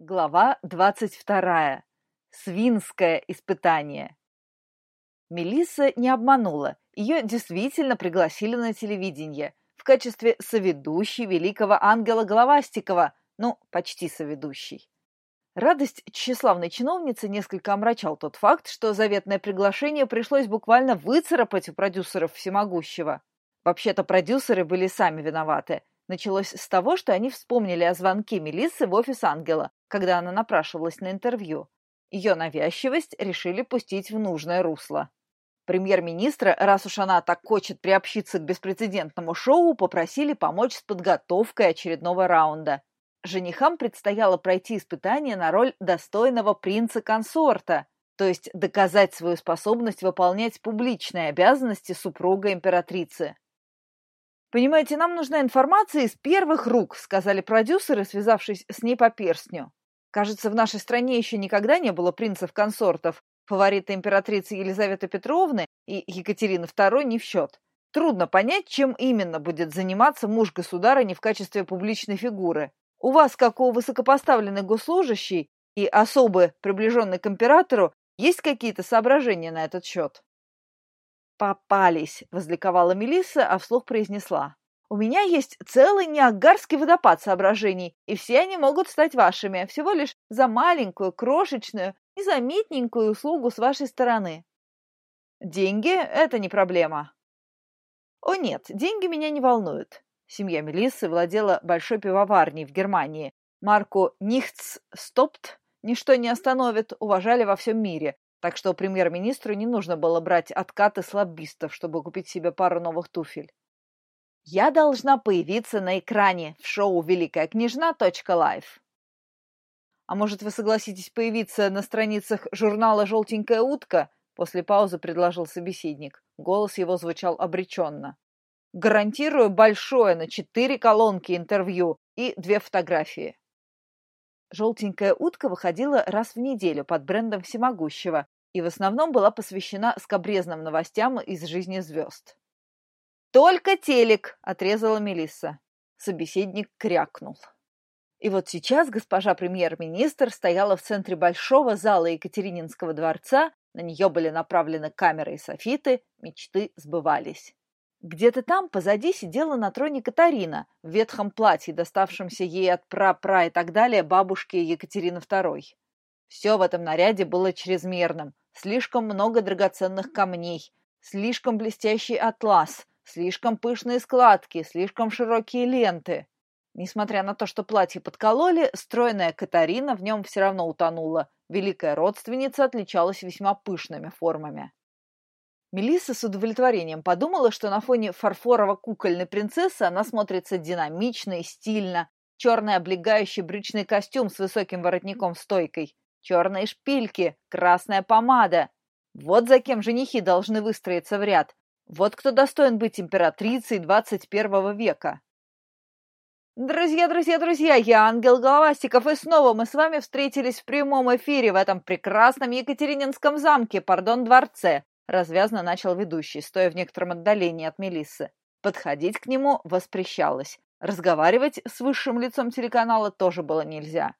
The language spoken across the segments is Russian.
Глава 22. Свинское испытание. Мелисса не обманула. Ее действительно пригласили на телевидение в качестве соведущей великого ангела Головастикова, ну, почти соведущей. Радость тщеславной чиновницы несколько омрачал тот факт, что заветное приглашение пришлось буквально выцарапать у продюсеров всемогущего. Вообще-то продюсеры были сами виноваты. Началось с того, что они вспомнили о звонке Мелиссы в офис ангела, когда она напрашивалась на интервью. Ее навязчивость решили пустить в нужное русло. Премьер-министра, раз уж она так хочет приобщиться к беспрецедентному шоу, попросили помочь с подготовкой очередного раунда. Женихам предстояло пройти испытание на роль достойного принца-консорта, то есть доказать свою способность выполнять публичные обязанности супруга императрицы. «Понимаете, нам нужна информация из первых рук», — сказали продюсеры, связавшись с ней по перстню. «Кажется, в нашей стране еще никогда не было принцев-консортов. Фавориты императрицы Елизаветы Петровны и Екатерины II не в счет. Трудно понять, чем именно будет заниматься муж государыни в качестве публичной фигуры. У вас, как у высокопоставленной госслужащей и особо приближенной к императору, есть какие-то соображения на этот счет?» «Попались!» — возликовала Мелисса, а вслух произнесла. «У меня есть целый неагарский водопад соображений, и все они могут стать вашими, всего лишь за маленькую, крошечную, незаметненькую услугу с вашей стороны. Деньги — это не проблема». «О нет, деньги меня не волнуют». Семья Мелиссы владела большой пивоварней в Германии. Марку «Нихтс стопт» ничто не остановит, уважали во всем мире, так что премьер-министру не нужно было брать откаты с чтобы купить себе пару новых туфель. Я должна появиться на экране в шоу «Великая княжна.лайф». А может, вы согласитесь появиться на страницах журнала «Желтенькая утка»? После паузы предложил собеседник. Голос его звучал обреченно. Гарантирую большое на четыре колонки интервью и две фотографии. Желтенькая утка выходила раз в неделю под брендом Всемогущего и в основном была посвящена скобрезным новостям из жизни звезд. «Только телек!» – отрезала Мелисса. Собеседник крякнул. И вот сейчас госпожа премьер-министр стояла в центре большого зала Екатерининского дворца, на нее были направлены камеры и софиты, мечты сбывались. Где-то там позади сидела на троне Катарина в ветхом платье, доставшемся ей от пра-пра и так далее бабушки Екатерины II. Все в этом наряде было чрезмерным. Слишком много драгоценных камней, слишком блестящий атлас, слишком пышные складки, слишком широкие ленты. Несмотря на то, что платье подкололи, стройная Катарина в нем все равно утонула. Великая родственница отличалась весьма пышными формами. Мелисса с удовлетворением подумала, что на фоне фарфорово-кукольной принцессы она смотрится динамично и стильно. Черный облегающий брючный костюм с высоким воротником-стойкой, черные шпильки, красная помада. Вот за кем женихи должны выстроиться в ряд. Вот кто достоин быть императрицей 21 века. Друзья, друзья, друзья, я Ангел Головастиков, и снова мы с вами встретились в прямом эфире в этом прекрасном Екатерининском замке, пардон, дворце. Развязно начал ведущий, стоя в некотором отдалении от Мелиссы. Подходить к нему воспрещалось. Разговаривать с высшим лицом телеканала тоже было нельзя.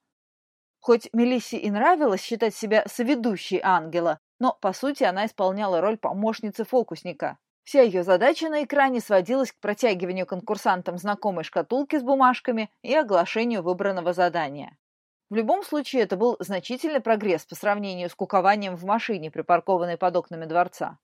Хоть Мелиссе и нравилось считать себя соведущей ангела, но, по сути, она исполняла роль помощницы фокусника. Вся ее задача на экране сводилась к протягиванию конкурсантам знакомой шкатулки с бумажками и оглашению выбранного задания. В любом случае, это был значительный прогресс по сравнению с кукованием в машине, припаркованной под окнами дворца.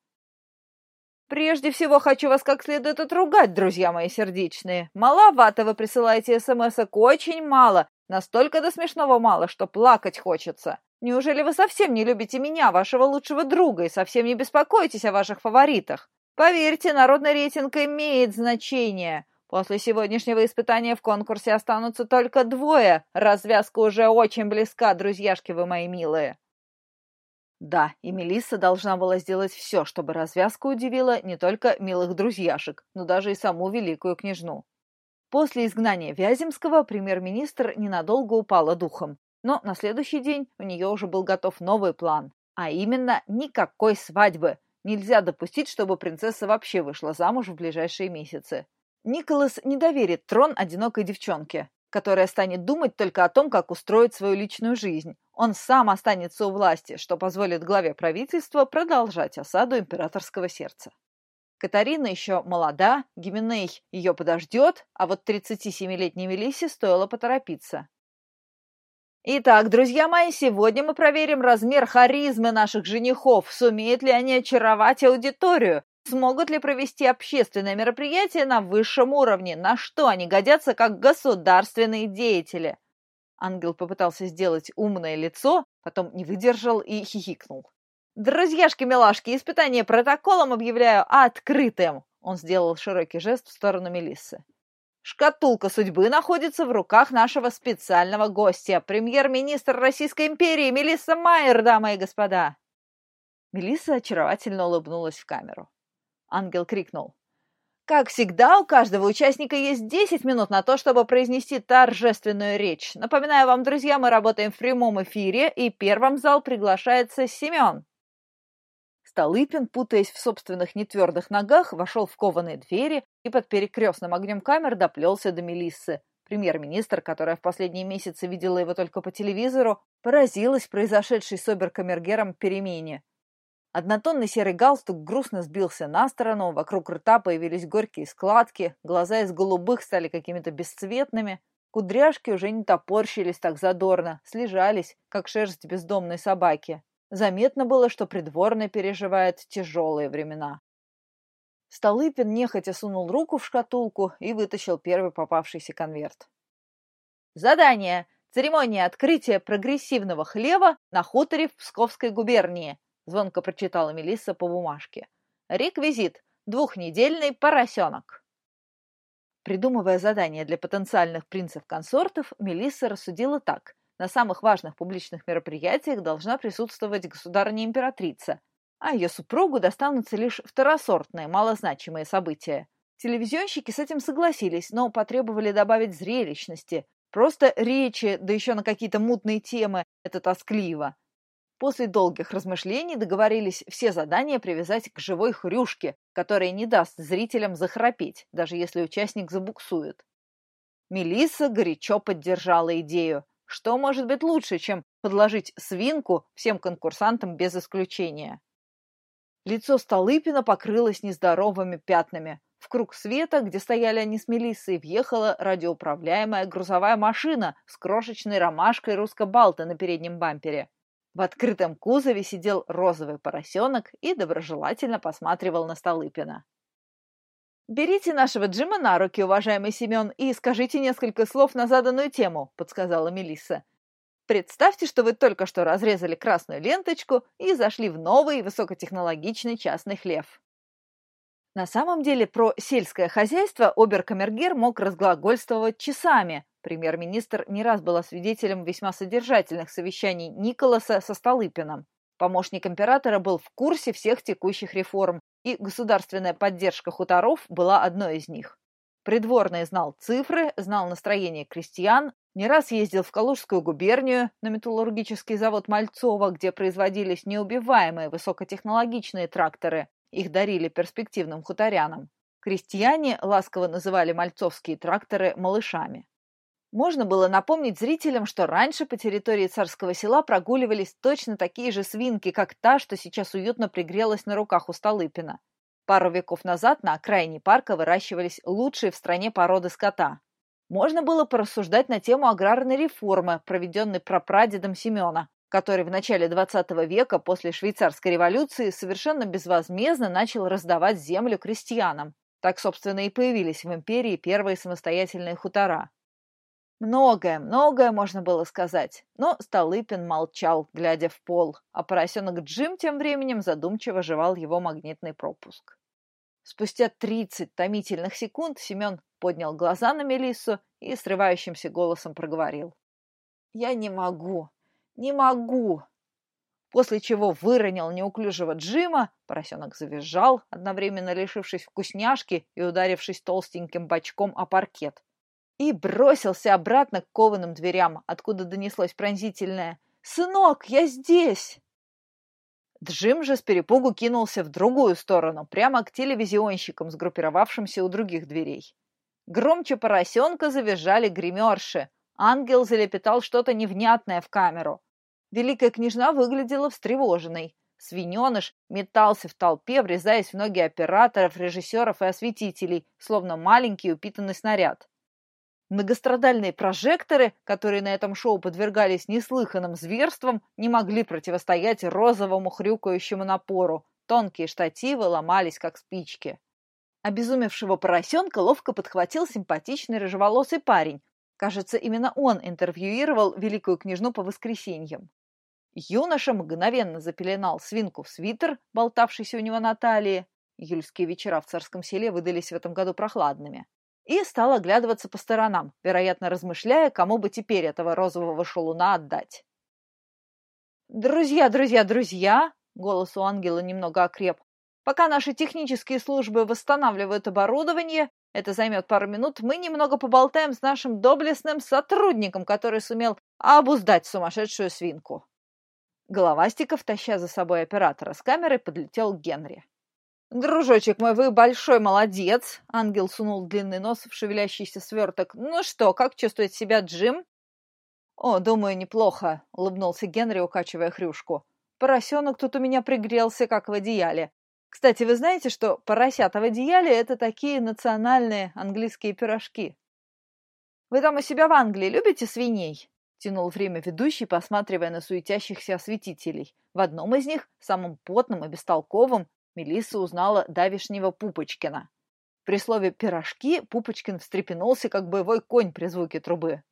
Прежде всего, хочу вас как следует отругать, друзья мои сердечные. Маловато вы присылаете смс-ок, очень мало. Настолько до смешного мало, что плакать хочется. Неужели вы совсем не любите меня, вашего лучшего друга, и совсем не беспокоитесь о ваших фаворитах? Поверьте, народный рейтинг имеет значение. После сегодняшнего испытания в конкурсе останутся только двое. Развязка уже очень близка, друзьяшки вы мои милые. Да, и Мелисса должна была сделать все, чтобы развязка удивила не только милых друзьяшек, но даже и саму великую княжну. После изгнания Вяземского премьер-министр ненадолго упала духом, но на следующий день у нее уже был готов новый план, а именно никакой свадьбы. Нельзя допустить, чтобы принцесса вообще вышла замуж в ближайшие месяцы. Николас не доверит трон одинокой девчонке. которая станет думать только о том, как устроить свою личную жизнь. Он сам останется у власти, что позволит главе правительства продолжать осаду императорского сердца. Катарина еще молода, Гименей ее подождет, а вот 37-летней Мелиссе стоило поторопиться. Итак, друзья мои, сегодня мы проверим размер харизмы наших женихов, сумеют ли они очаровать аудиторию, Смогут ли провести общественное мероприятие на высшем уровне? На что они годятся как государственные деятели? Ангел попытался сделать умное лицо, потом не выдержал и хихикнул. «Друзьяшки-милашки, испытание протоколом объявляю открытым!» Он сделал широкий жест в сторону Мелиссы. «Шкатулка судьбы находится в руках нашего специального гостя, премьер-министр Российской империи Мелисса Майер, дамы и господа!» Мелисса очаровательно улыбнулась в камеру. Ангел крикнул. Как всегда, у каждого участника есть 10 минут на то, чтобы произнести торжественную речь. Напоминаю вам, друзья, мы работаем в прямом эфире, и первым в зал приглашается Семен. Столыпин, путаясь в собственных нетвердых ногах, вошел в кованые двери и под перекрестным огнем камер доплелся до Мелиссы. Премьер-министр, которая в последние месяцы видела его только по телевизору, поразилась произошедшей с оберкамергером перемене. Однотонный серый галстук грустно сбился на сторону, вокруг рта появились горькие складки, глаза из голубых стали какими-то бесцветными, кудряшки уже не топорщились так задорно, слежались, как шерсть бездомной собаки. Заметно было, что придворный переживает тяжелые времена. Столыпин нехотя сунул руку в шкатулку и вытащил первый попавшийся конверт. Задание. Церемония открытия прогрессивного хлева на хуторе в Псковской губернии. Звонко прочитала Мелисса по бумажке. Реквизит. Двухнедельный поросенок. Придумывая задание для потенциальных принцев-консортов, Мелисса рассудила так. На самых важных публичных мероприятиях должна присутствовать государыня-императрица, а ее супругу достанутся лишь второсортные, малозначимые события. Телевизионщики с этим согласились, но потребовали добавить зрелищности. Просто речи, да еще на какие-то мутные темы, это тоскливо. После долгих размышлений договорились все задания привязать к живой хрюшке, которая не даст зрителям захрапеть, даже если участник забуксует. Мелисса горячо поддержала идею. Что может быть лучше, чем подложить свинку всем конкурсантам без исключения? Лицо Столыпина покрылось нездоровыми пятнами. В круг света, где стояли они с Мелиссой, въехала радиоуправляемая грузовая машина с крошечной ромашкой русско-балта на переднем бампере. В открытом кузове сидел розовый поросенок и доброжелательно посматривал на Столыпина. «Берите нашего Джима на руки, уважаемый Семен, и скажите несколько слов на заданную тему», — подсказала Мелисса. «Представьте, что вы только что разрезали красную ленточку и зашли в новый высокотехнологичный частный хлев». На самом деле про сельское хозяйство оберкамергер мог разглагольствовать часами, Премьер-министр не раз была свидетелем весьма содержательных совещаний Николаса со Столыпиным. Помощник императора был в курсе всех текущих реформ, и государственная поддержка хуторов была одной из них. Придворный знал цифры, знал настроение крестьян, не раз ездил в Калужскую губернию на металлургический завод Мальцова, где производились неубиваемые высокотехнологичные тракторы. Их дарили перспективным хуторянам. Крестьяне ласково называли мальцовские тракторы «малышами». Можно было напомнить зрителям, что раньше по территории царского села прогуливались точно такие же свинки, как та, что сейчас уютно пригрелась на руках у Столыпина. Пару веков назад на окраине парка выращивались лучшие в стране породы скота. Можно было порассуждать на тему аграрной реформы, проведенной прапрадедом Семена, который в начале XX века после швейцарской революции совершенно безвозмездно начал раздавать землю крестьянам. Так, собственно, и появились в империи первые самостоятельные хутора. Многое, многое можно было сказать, но Столыпин молчал, глядя в пол, а поросенок Джим тем временем задумчиво жевал его магнитный пропуск. Спустя тридцать томительных секунд Семен поднял глаза на Мелиссу и срывающимся голосом проговорил. «Я не могу, не могу!» После чего выронил неуклюжего Джима, поросенок завизжал, одновременно лишившись вкусняшки и ударившись толстеньким бочком о паркет и бросился обратно к кованым дверям, откуда донеслось пронзительное «Сынок, я здесь!». Джим же с перепугу кинулся в другую сторону, прямо к телевизионщикам, сгруппировавшимся у других дверей. Громче поросенка завизжали гримерши. Ангел залепетал что-то невнятное в камеру. Великая княжна выглядела встревоженной. Свиненыш метался в толпе, врезаясь в ноги операторов, режиссеров и осветителей, словно маленький упитанный снаряд. Многострадальные прожекторы, которые на этом шоу подвергались неслыханным зверствам, не могли противостоять розовому хрюкающему напору. Тонкие штативы ломались, как спички. Обезумевшего поросенка ловко подхватил симпатичный рыжеволосый парень. Кажется, именно он интервьюировал великую княжну по воскресеньям. Юноша мгновенно запеленал свинку в свитер, болтавшийся у него на талии. Июльские вечера в царском селе выдались в этом году прохладными. И стал оглядываться по сторонам, вероятно, размышляя, кому бы теперь этого розового шалуна отдать. «Друзья, друзья, друзья!» — голос у ангела немного окреп. Пока наши технические службы восстанавливают оборудование, это займет пару минут, мы немного поболтаем с нашим доблестным сотрудником, который сумел обуздать сумасшедшую свинку. Головастиков, таща за собой оператора с камерой, подлетел к Генри. «Дружочек мой, вы большой молодец!» Ангел сунул длинный нос в шевелящийся сверток. «Ну что, как чувствует себя Джим?» «О, думаю, неплохо», — улыбнулся Генри, укачивая хрюшку. «Поросенок тут у меня пригрелся, как в одеяле. Кстати, вы знаете, что поросята в одеяле – это такие национальные английские пирожки? Вы там у себя в Англии любите свиней? Тянул время ведущий, посматривая на суетящихся осветителей. В одном из них, самым потным и бестолковым, Мелисса узнала давишнего Пупочкина. При слове «пирожки» Пупочкин встрепенулся, как боевой конь при звуке трубы.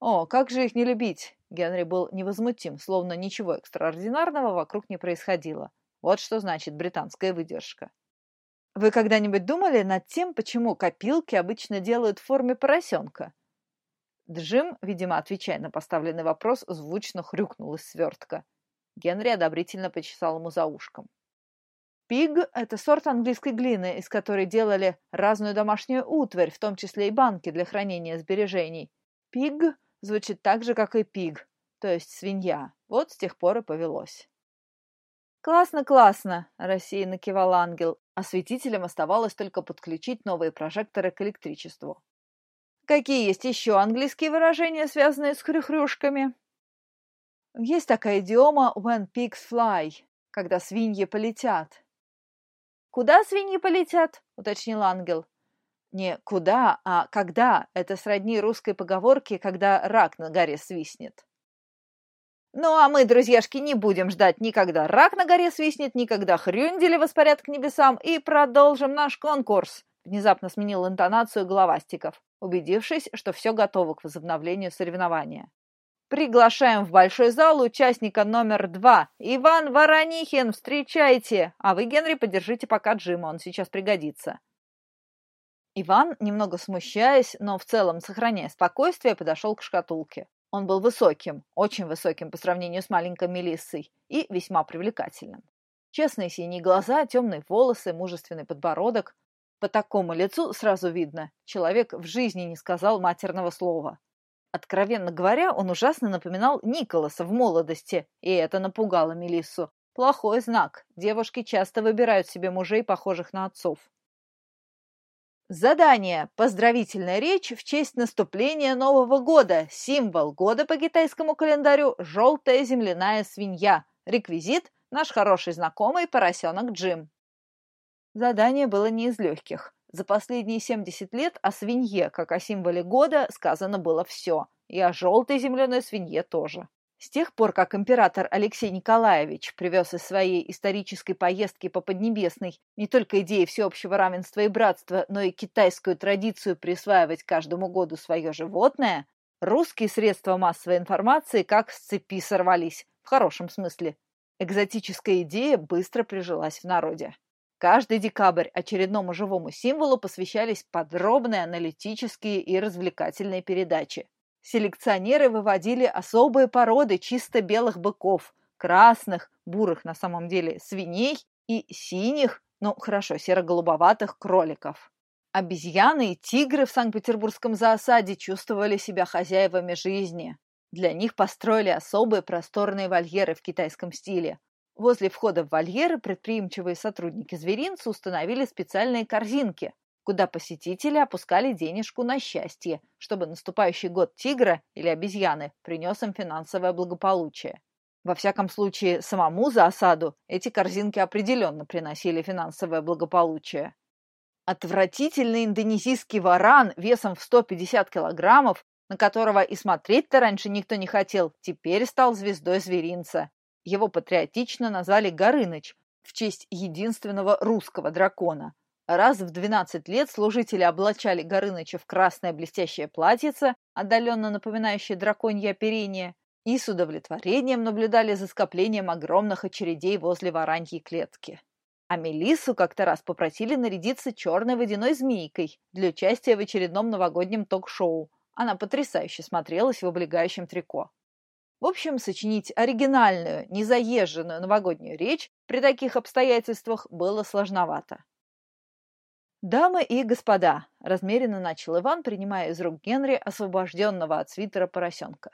«О, как же их не любить!» Генри был невозмутим, словно ничего экстраординарного вокруг не происходило. Вот что значит британская выдержка. Вы когда-нибудь думали над тем, почему копилки обычно делают в форме поросенка? Джим, видимо, отвечая на поставленный вопрос, звучно хрюкнул из свертка. Генри одобрительно почесал ему за ушком. Пиг – это сорт английской глины, из которой делали разную домашнюю утварь, в том числе и банки для хранения сбережений. Пиг звучит так же, как и пиг, то есть свинья. Вот с тех пор и повелось. «Классно, классно!» – рассеянно кивал ангел. Осветителям оставалось только подключить новые прожекторы к электричеству. «Какие есть еще английские выражения, связанные с хрюхрюшками?» «Есть такая идиома «when pigs fly», когда свиньи полетят. «Куда свиньи полетят?» – уточнил ангел. «Не куда, а когда. Это сродни русской поговорке, когда рак на горе свистнет». Ну, а мы, друзьяшки, не будем ждать никогда рак на горе свистнет, никогда хрюндели воспарят к небесам и продолжим наш конкурс. Внезапно сменил интонацию головастиков, убедившись, что все готово к возобновлению соревнования. Приглашаем в большой зал участника номер два. Иван Воронихин, встречайте! А вы, Генри, подержите пока Джима, он сейчас пригодится. Иван, немного смущаясь, но в целом сохраняя спокойствие, подошел к шкатулке. Он был высоким, очень высоким по сравнению с маленькой Мелиссой и весьма привлекательным. Честные синие глаза, темные волосы, мужественный подбородок. По такому лицу сразу видно, человек в жизни не сказал матерного слова. Откровенно говоря, он ужасно напоминал Николаса в молодости, и это напугало Мелиссу. Плохой знак. Девушки часто выбирают себе мужей, похожих на отцов. Задание. Поздравительная речь в честь наступления Нового года. Символ года по китайскому календарю – желтая земляная свинья. Реквизит – наш хороший знакомый поросенок Джим. Задание было не из легких. За последние 70 лет о свинье, как о символе года, сказано было все. И о желтой земляной свинье тоже. С тех пор, как император Алексей Николаевич привез из своей исторической поездки по Поднебесной не только идеи всеобщего равенства и братства, но и китайскую традицию присваивать каждому году свое животное, русские средства массовой информации как с цепи сорвались, в хорошем смысле. Экзотическая идея быстро прижилась в народе. Каждый декабрь очередному живому символу посвящались подробные аналитические и развлекательные передачи. Селекционеры выводили особые породы чисто белых быков, красных, бурых на самом деле, свиней и синих, ну хорошо, серо-голубоватых кроликов. Обезьяны и тигры в Санкт-Петербургском зоосаде чувствовали себя хозяевами жизни. Для них построили особые просторные вольеры в китайском стиле. Возле входа в вольеры предприимчивые сотрудники зверинца установили специальные корзинки, куда посетители опускали денежку на счастье, чтобы наступающий год тигра или обезьяны принес им финансовое благополучие. Во всяком случае, самому за осаду эти корзинки определенно приносили финансовое благополучие. Отвратительный индонезийский варан весом в 150 килограммов, на которого и смотреть-то раньше никто не хотел, теперь стал звездой зверинца. Его патриотично назвали Горыныч в честь единственного русского дракона. Раз в 12 лет служители облачали Горыныча в красное блестящее платьице, отдаленно напоминающее драконье оперение, и с удовлетворением наблюдали за скоплением огромных очередей возле вараньей клетки. А Мелиссу как-то раз попросили нарядиться черной водяной змейкой для участия в очередном новогоднем ток-шоу. Она потрясающе смотрелась в облегающем трико. В общем, сочинить оригинальную, незаезженную новогоднюю речь при таких обстоятельствах было сложновато. «Дамы и господа», — размеренно начал Иван, принимая из рук Генри освобожденного от свитера поросенка.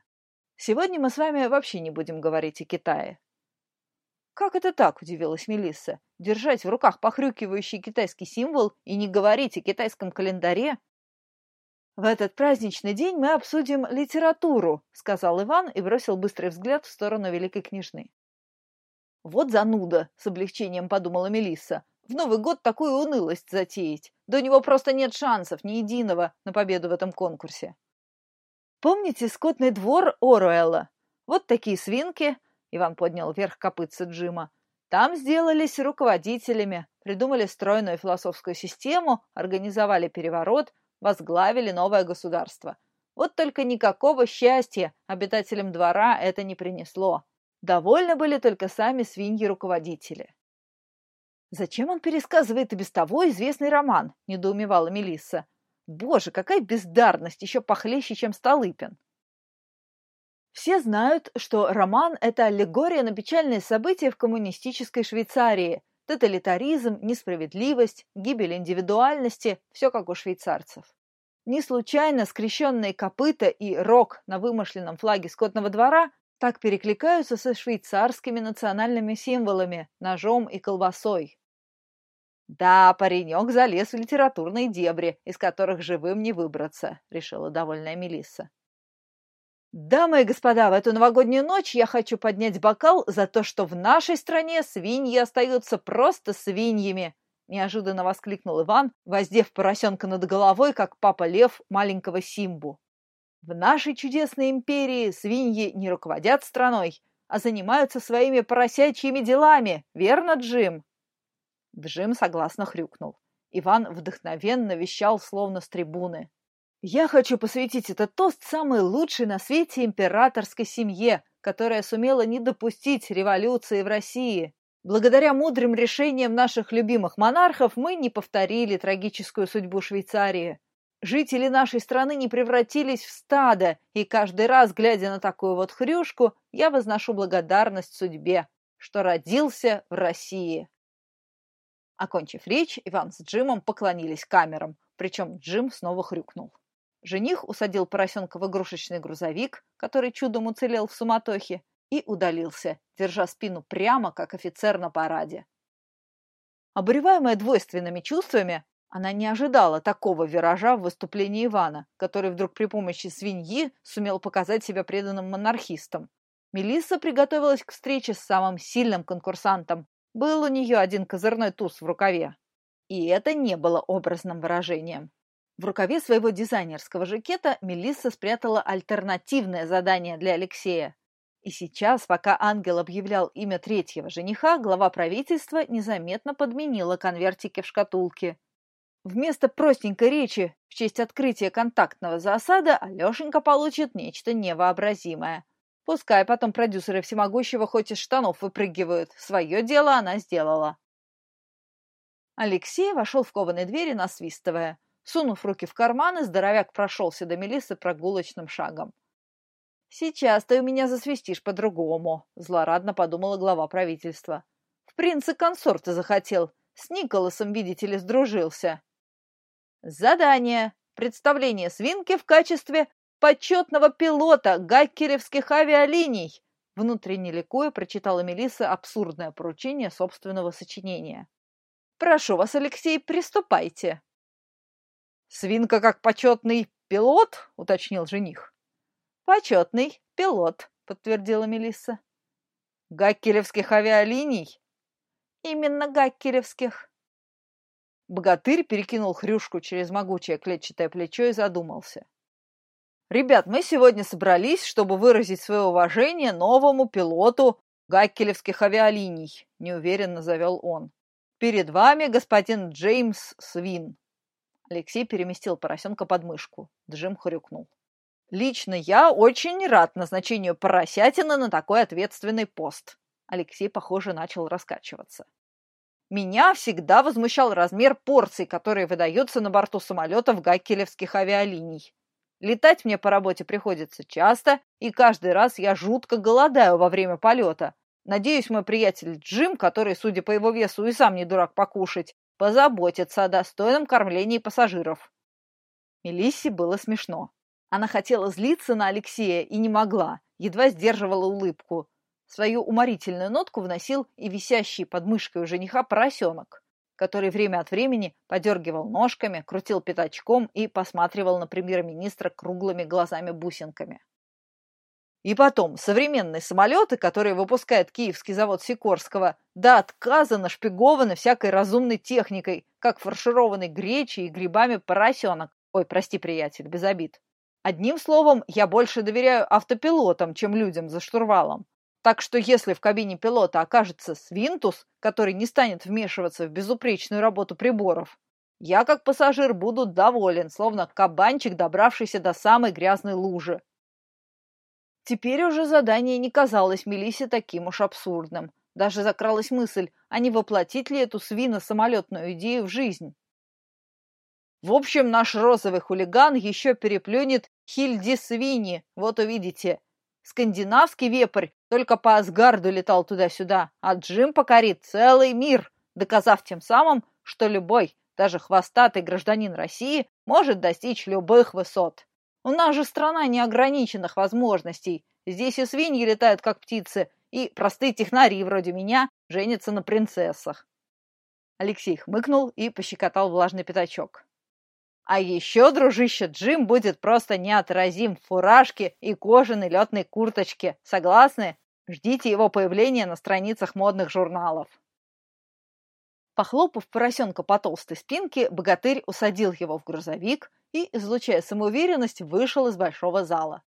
«Сегодня мы с вами вообще не будем говорить о Китае». «Как это так?» – удивилась Мелисса. «Держать в руках похрюкивающий китайский символ и не говорить о китайском календаре?» «В этот праздничный день мы обсудим литературу», — сказал Иван и бросил быстрый взгляд в сторону великой княжны. «Вот зануда!» — с облегчением подумала Мелисса. «В Новый год такую унылость затеять. У него просто нет шансов, ни единого, на победу в этом конкурсе». «Помните скотный двор Оруэлла? Вот такие свинки!» — Иван поднял вверх копытца Джима. «Там сделались руководителями, придумали стройную философскую систему, организовали переворот, возглавили новое государство. Вот только никакого счастья обитателям двора это не принесло. Довольны были только сами свиньи-руководители. «Зачем он пересказывает и без того известный роман?» – недоумевала Мелисса. «Боже, какая бездарность, еще похлеще, чем Столыпин!» Все знают, что роман – это аллегория на печальные события в коммунистической Швейцарии, Тоталитаризм, несправедливость, гибель индивидуальности – все как у швейцарцев. Не случайно скрещенные копыта и рог на вымышленном флаге скотного двора так перекликаются со швейцарскими национальными символами – ножом и колбасой. «Да, паренек залез в литературные дебри, из которых живым не выбраться», – решила довольная Мелисса. Дамы и господа, в эту новогоднюю ночь я хочу поднять бокал за то, что в нашей стране свиньи остаются просто свиньями, неожиданно воскликнул Иван, воздев поросенка над головой, как папа лев маленького Симбу. В нашей чудесной империи свиньи не руководят страной, а занимаются своими поросячьими делами, верно, Джим? Джим согласно хрюкнул. Иван вдохновенно вещал, словно с трибуны. Я хочу посвятить этот тост самой лучшей на свете императорской семье, которая сумела не допустить революции в России. Благодаря мудрым решениям наших любимых монархов мы не повторили трагическую судьбу Швейцарии. Жители нашей страны не превратились в стадо, и каждый раз, глядя на такую вот хрюшку, я возношу благодарность судьбе, что родился в России. Окончив речь, Иван с Джимом поклонились камерам, причем Джим снова хрюкнул. Жених усадил поросенка в игрушечный грузовик, который чудом уцелел в суматохе, и удалился, держа спину прямо, как офицер на параде. Обуреваемая двойственными чувствами, она не ожидала такого виража в выступлении Ивана, который вдруг при помощи свиньи сумел показать себя преданным монархистом. Мелисса приготовилась к встрече с самым сильным конкурсантом. Был у нее один козырной туз в рукаве. И это не было образным выражением. В рукаве своего дизайнерского жакета Мелисса спрятала альтернативное задание для Алексея. И сейчас, пока ангел объявлял имя третьего жениха, глава правительства незаметно подменила конвертики в шкатулке. Вместо простенькой речи в честь открытия контактного засада Алешенька получит нечто невообразимое. Пускай потом продюсеры всемогущего хоть из штанов выпрыгивают. Свое дело она сделала. Алексей вошел в кованые двери, насвистывая. Сунув руки в карманы, здоровяк прошелся до Мелисы прогулочным шагом. «Сейчас ты у меня засвистишь по-другому», — злорадно подумала глава правительства. «В принце-консорта захотел. С Николасом, видите ли, сдружился». «Задание. Представление свинки в качестве почетного пилота гаккеревских авиалиний», внутренне ликуя прочитала Мелисса абсурдное поручение собственного сочинения. «Прошу вас, Алексей, приступайте». Свинка как почетный пилот, уточнил жених. Почетный пилот, подтвердила Мелисса. Гаккелевских авиалиний? Именно гаккелевских. Богатырь перекинул хрюшку через могучее клетчатое плечо и задумался. «Ребят, мы сегодня собрались, чтобы выразить свое уважение новому пилоту гаккелевских авиалиний», — неуверенно завел он. «Перед вами господин Джеймс Свин». Алексей переместил поросенка под мышку. Джим хрюкнул. «Лично я очень рад назначению поросятины на такой ответственный пост». Алексей, похоже, начал раскачиваться. Меня всегда возмущал размер порций, которые выдаются на борту самолетов гаккелевских авиалиний. Летать мне по работе приходится часто, и каждый раз я жутко голодаю во время полета. Надеюсь, мой приятель Джим, который, судя по его весу, и сам не дурак покушать, позаботится о достойном кормлении пассажиров. Мелиссе было смешно. Она хотела злиться на Алексея и не могла, едва сдерживала улыбку. Свою уморительную нотку вносил и висящий под мышкой у жениха поросенок, который время от времени подергивал ножками, крутил пятачком и посматривал на премьер-министра круглыми глазами-бусинками. И потом, современные самолеты, которые выпускает киевский завод Сикорского, до отказа нашпигованы всякой разумной техникой, как фаршированный гречей и грибами поросенок. Ой, прости, приятель, без обид. Одним словом, я больше доверяю автопилотам, чем людям за штурвалом. Так что если в кабине пилота окажется свинтус, который не станет вмешиваться в безупречную работу приборов, я как пассажир буду доволен, словно кабанчик, добравшийся до самой грязной лужи. Теперь уже задание не казалось Мелисе таким уж абсурдным. Даже закралась мысль, а не воплотить ли эту свино-самолетную идею в жизнь. В общем, наш розовый хулиган еще переплюнет Хильди Свини, вот увидите. Скандинавский вепрь только по Асгарду летал туда-сюда, а Джим покорит целый мир, доказав тем самым, что любой, даже хвостатый гражданин России, может достичь любых высот. У нас же страна неограниченных возможностей. Здесь и свиньи летают, как птицы, и простые технари вроде меня женятся на принцессах. Алексей хмыкнул и пощекотал влажный пятачок. А еще, дружище, Джим будет просто неотразим в фуражке и кожаной летной курточке. Согласны? Ждите его появления на страницах модных журналов. Похлопав поросенка по толстой спинке, богатырь усадил его в грузовик и, излучая самоуверенность, вышел из большого зала.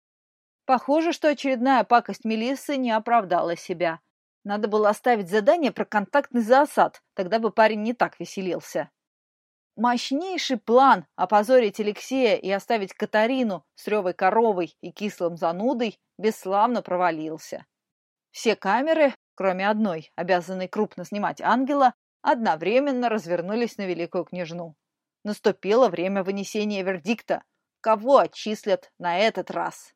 Похоже, что очередная пакость Мелиссы не оправдала себя. Надо было оставить задание про контактный зоосад, тогда бы парень не так веселился. Мощнейший план опозорить Алексея и оставить Катарину с ревой коровой и кислым занудой бесславно провалился. Все камеры, кроме одной, обязанной крупно снимать ангела, одновременно развернулись на великую княжну. Наступило время вынесения вердикта. Кого отчислят на этот раз?